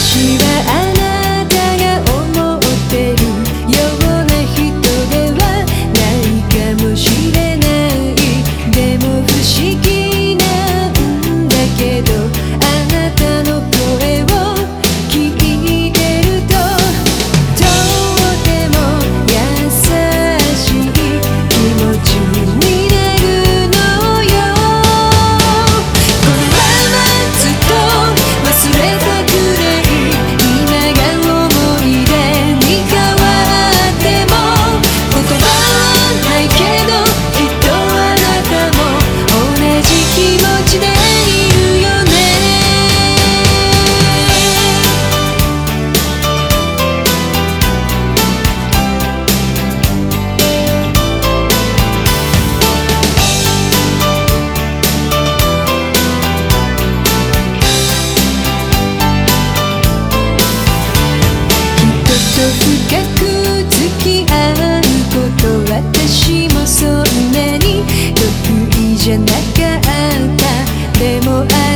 私はこと私もそんなに得意じゃなかった。でもあ